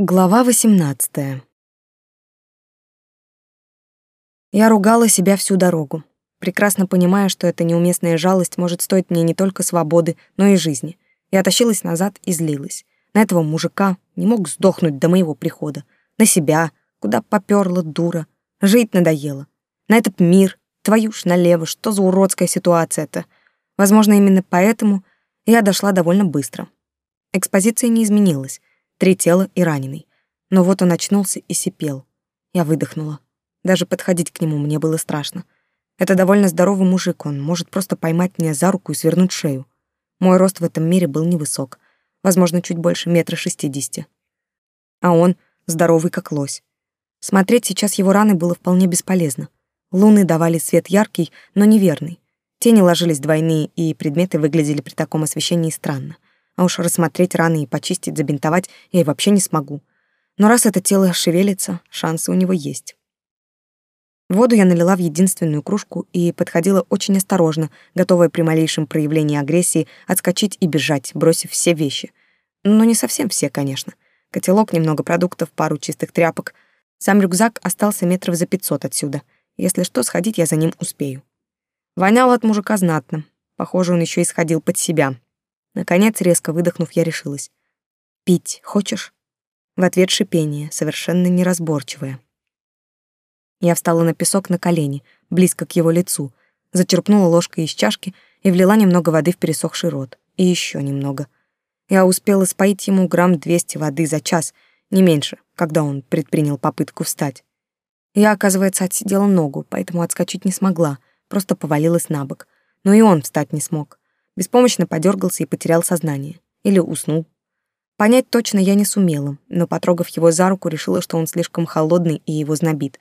Глава 18. Я ругала себя всю дорогу, прекрасно понимая, что эта неуместная жалость может стоить мне не только свободы, но и жизни. Я тащилась назад и злилась. На этого мужика не мог сдохнуть до моего прихода. На себя, куда попёрла дура. Жить надоело. На этот мир, твою ж налево, что за уродская ситуация-то. Возможно, именно поэтому я дошла довольно быстро. Экспозиция не изменилась три тела и раненый. Но вот он очнулся и сипел. Я выдохнула. Даже подходить к нему мне было страшно. Это довольно здоровый мужик, он может просто поймать меня за руку и свернуть шею. Мой рост в этом мире был невысок, возможно, чуть больше метра шестидесяти. А он здоровый, как лось. Смотреть сейчас его раны было вполне бесполезно. Луны давали свет яркий, но неверный. Тени ложились двойные, и предметы выглядели при таком освещении странно. А уж рассмотреть раны и почистить, забинтовать я и вообще не смогу. Но раз это тело шевелится, шансы у него есть. Воду я налила в единственную кружку и подходила очень осторожно, готовая при малейшем проявлении агрессии отскочить и бежать, бросив все вещи. Но не совсем все, конечно. Котелок, немного продуктов, пару чистых тряпок. Сам рюкзак остался метров за пятьсот отсюда. Если что, сходить я за ним успею. Воняло от мужика знатно. Похоже, он еще и сходил под себя, Наконец, резко выдохнув, я решилась. «Пить хочешь?» В ответ шипение, совершенно неразборчивое. Я встала на песок на колени, близко к его лицу, зачерпнула ложкой из чашки и влила немного воды в пересохший рот. И еще немного. Я успела споить ему грамм двести воды за час, не меньше, когда он предпринял попытку встать. Я, оказывается, отсидела ногу, поэтому отскочить не смогла, просто повалилась на бок. Но и он встать не смог беспомощно подергался и потерял сознание. Или уснул. Понять точно я не сумела, но, потрогав его за руку, решила, что он слишком холодный и его знобит.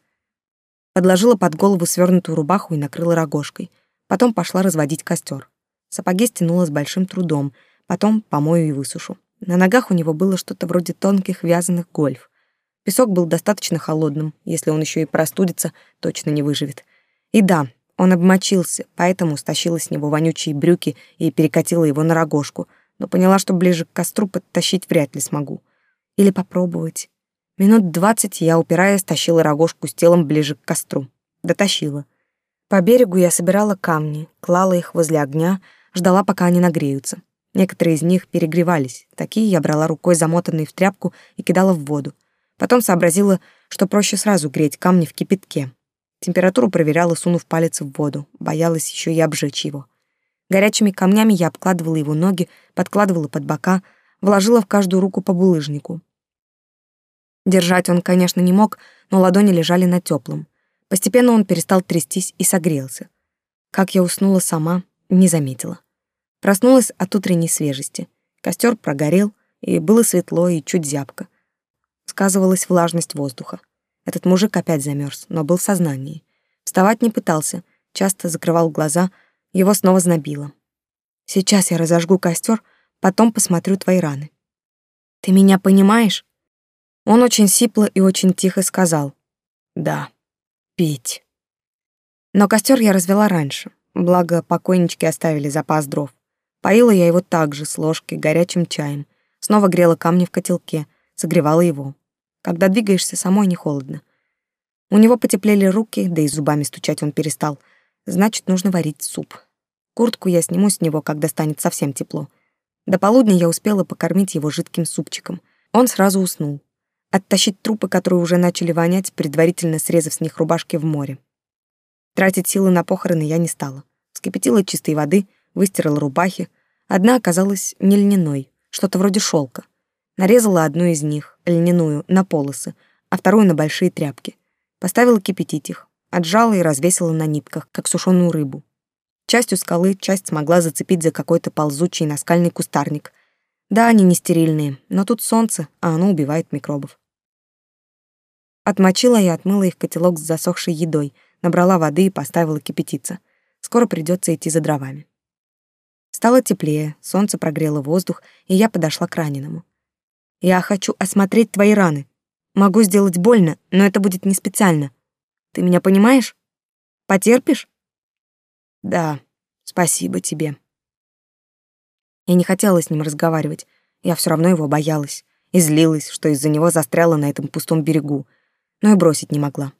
Подложила под голову свернутую рубаху и накрыла рогожкой. Потом пошла разводить костер. Сапоги стянула с большим трудом, потом помою и высушу. На ногах у него было что-то вроде тонких вязаных гольф. Песок был достаточно холодным, если он еще и простудится, точно не выживет. И да, он обмочился, поэтому стащила с него вонючие брюки и перекатила его на рогожку, но поняла, что ближе к костру подтащить вряд ли смогу. Или попробовать. Минут двадцать я, упираясь, тащила рогожку с телом ближе к костру. Дотащила. По берегу я собирала камни, клала их возле огня, ждала, пока они нагреются. Некоторые из них перегревались. Такие я брала рукой, замотанные в тряпку, и кидала в воду. Потом сообразила, что проще сразу греть камни в кипятке. Температуру проверяла, сунув палец в воду, боялась еще и обжечь его. Горячими камнями я обкладывала его ноги, подкладывала под бока, вложила в каждую руку по булыжнику. Держать он, конечно, не мог, но ладони лежали на теплом. Постепенно он перестал трястись и согрелся. Как я уснула сама, не заметила. Проснулась от утренней свежести. Костер прогорел, и было светло и чуть зябко. Сказывалась влажность воздуха. Этот мужик опять замерз, но был в сознании. Вставать не пытался, часто закрывал глаза, его снова знобило. Сейчас я разожгу костер, потом посмотрю твои раны. Ты меня понимаешь? Он очень сипло и очень тихо сказал: "Да. Пить". Но костер я развела раньше, благо покойнички оставили запас дров. Поила я его также с ложкой горячим чаем. Снова грела камни в котелке, согревала его. Когда двигаешься, самой не холодно. У него потеплели руки, да и зубами стучать он перестал. Значит, нужно варить суп. Куртку я сниму с него, когда станет совсем тепло. До полудня я успела покормить его жидким супчиком. Он сразу уснул. Оттащить трупы, которые уже начали вонять, предварительно срезав с них рубашки в море. Тратить силы на похороны я не стала. Вскипятила чистой воды, выстирала рубахи. Одна оказалась не льняной, что-то вроде шелка. Нарезала одну из них, льняную, на полосы, а вторую на большие тряпки. Поставила кипятить их, отжала и развесила на нитках, как сушеную рыбу. Часть у скалы, часть смогла зацепить за какой-то ползучий наскальный кустарник. Да, они не стерильные, но тут солнце, а оно убивает микробов. Отмочила и отмыла их котелок с засохшей едой, набрала воды и поставила кипятиться. Скоро придется идти за дровами. Стало теплее, солнце прогрело воздух, и я подошла к раненому. Я хочу осмотреть твои раны. Могу сделать больно, но это будет не специально. Ты меня понимаешь? Потерпишь? Да, спасибо тебе. Я не хотела с ним разговаривать. Я все равно его боялась. и злилась, что из-за него застряла на этом пустом берегу, но и бросить не могла.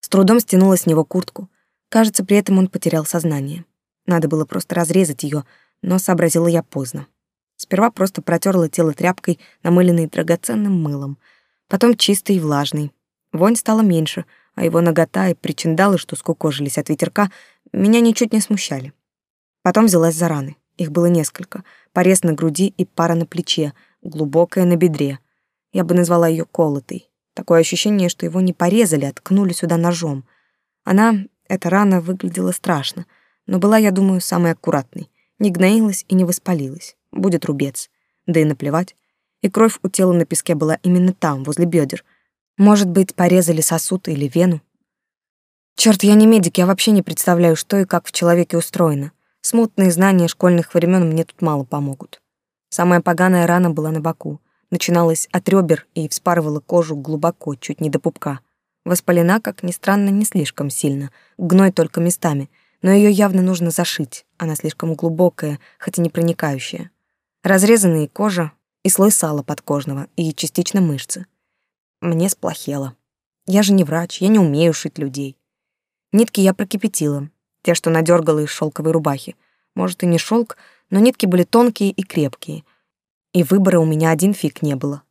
С трудом стянула с него куртку. Кажется, при этом он потерял сознание. Надо было просто разрезать ее, но сообразила я поздно. Сперва просто протерла тело тряпкой, намыленной драгоценным мылом, потом чистой и влажной. Вонь стала меньше, а его нагота и причиндалы, что скукожились от ветерка, меня ничуть не смущали. Потом взялась за раны. Их было несколько. Порез на груди и пара на плече, глубокая на бедре. Я бы назвала ее колотой. Такое ощущение, что его не порезали, а ткнули сюда ножом. Она, эта рана, выглядела страшно, но была, я думаю, самой аккуратной. Не гноилась и не воспалилась. Будет рубец. Да и наплевать. И кровь у тела на песке была именно там, возле бедер. Может быть, порезали сосуд или вену. Черт, я не медик, я вообще не представляю, что и как в человеке устроено. Смутные знания школьных времен мне тут мало помогут. Самая поганая рана была на боку. Начиналась от ребер и вспарывала кожу глубоко, чуть не до пупка. Воспалена, как ни странно, не слишком сильно, гной только местами, но ее явно нужно зашить, она слишком глубокая, хотя не проникающая. Разрезанная кожа и слой сала подкожного, и частично мышцы. Мне сплохело. Я же не врач, я не умею шить людей. Нитки я прокипятила, те, что надергала из шелковой рубахи. Может, и не шелк, но нитки были тонкие и крепкие. И выбора у меня один фиг не было.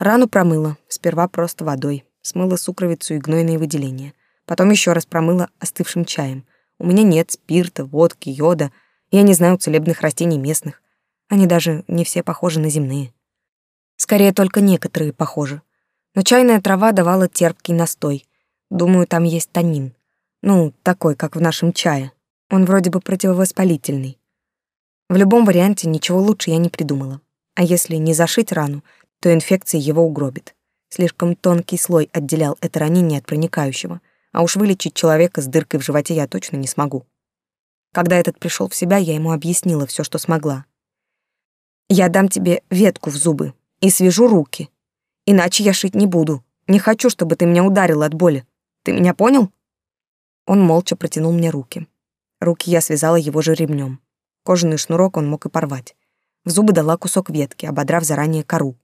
Рану промыла, сперва просто водой, смыла сукровицу и гнойные выделения. Потом еще раз промыла остывшим чаем. У меня нет спирта, водки, йода. Я не знаю целебных растений местных. Они даже не все похожи на земные. Скорее, только некоторые похожи. Но чайная трава давала терпкий настой. Думаю, там есть танин. Ну, такой, как в нашем чае. Он вроде бы противовоспалительный. В любом варианте ничего лучше я не придумала. А если не зашить рану, то инфекция его угробит. Слишком тонкий слой отделял это ранение от проникающего, а уж вылечить человека с дыркой в животе я точно не смогу. Когда этот пришел в себя, я ему объяснила все, что смогла. «Я дам тебе ветку в зубы и свяжу руки. Иначе я шить не буду. Не хочу, чтобы ты меня ударил от боли. Ты меня понял?» Он молча протянул мне руки. Руки я связала его же ремнем. Кожаный шнурок он мог и порвать. В зубы дала кусок ветки, ободрав заранее кору.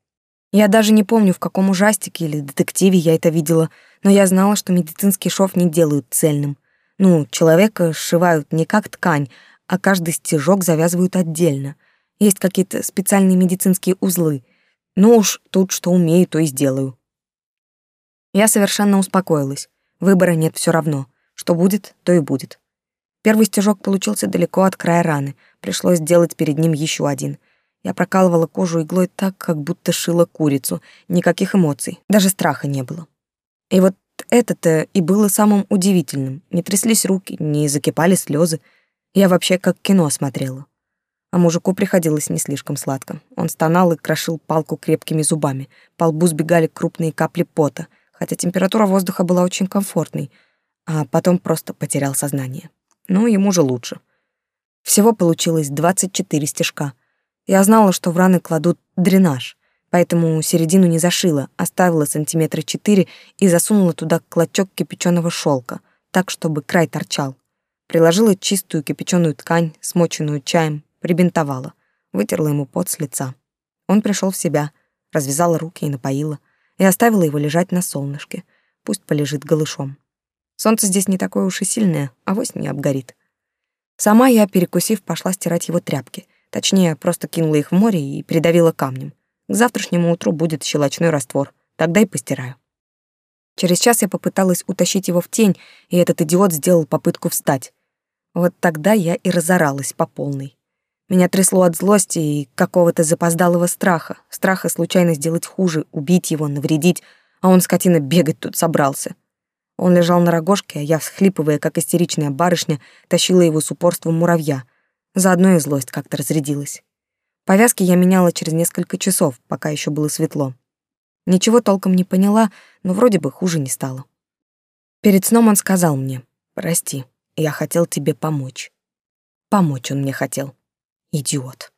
Я даже не помню, в каком ужастике или детективе я это видела, но я знала, что медицинский шов не делают цельным. Ну, человека сшивают не как ткань, а каждый стежок завязывают отдельно. Есть какие-то специальные медицинские узлы. Ну уж тут что умею, то и сделаю. Я совершенно успокоилась. Выбора нет все равно. Что будет, то и будет. Первый стежок получился далеко от края раны. Пришлось сделать перед ним еще один. Я прокалывала кожу иглой так, как будто шила курицу. Никаких эмоций, даже страха не было. И вот это-то и было самым удивительным. Не тряслись руки, не закипали слезы. Я вообще как кино смотрела. А мужику приходилось не слишком сладко. Он стонал и крошил палку крепкими зубами. По лбу сбегали крупные капли пота, хотя температура воздуха была очень комфортной — а потом просто потерял сознание. Ну, ему же лучше. Всего получилось 24 стежка. Я знала, что в раны кладут дренаж, поэтому середину не зашила, оставила сантиметра четыре и засунула туда клочок кипяченого шелка, так, чтобы край торчал. Приложила чистую кипяченую ткань, смоченную чаем, прибинтовала, вытерла ему пот с лица. Он пришел в себя, развязала руки и напоила, и оставила его лежать на солнышке. Пусть полежит голышом. Солнце здесь не такое уж и сильное, а вось не обгорит. Сама я, перекусив, пошла стирать его тряпки. Точнее, просто кинула их в море и придавила камнем. К завтрашнему утру будет щелочной раствор. Тогда и постираю. Через час я попыталась утащить его в тень, и этот идиот сделал попытку встать. Вот тогда я и разоралась по полной. Меня трясло от злости и какого-то запоздалого страха. Страха случайно сделать хуже, убить его, навредить, а он, скотина, бегать тут собрался. Он лежал на рогожке, а я, всхлипывая, как истеричная барышня, тащила его с упорством муравья. Заодно и злость как-то разрядилась. Повязки я меняла через несколько часов, пока еще было светло. Ничего толком не поняла, но вроде бы хуже не стало. Перед сном он сказал мне, «Прости, я хотел тебе помочь». Помочь он мне хотел. Идиот.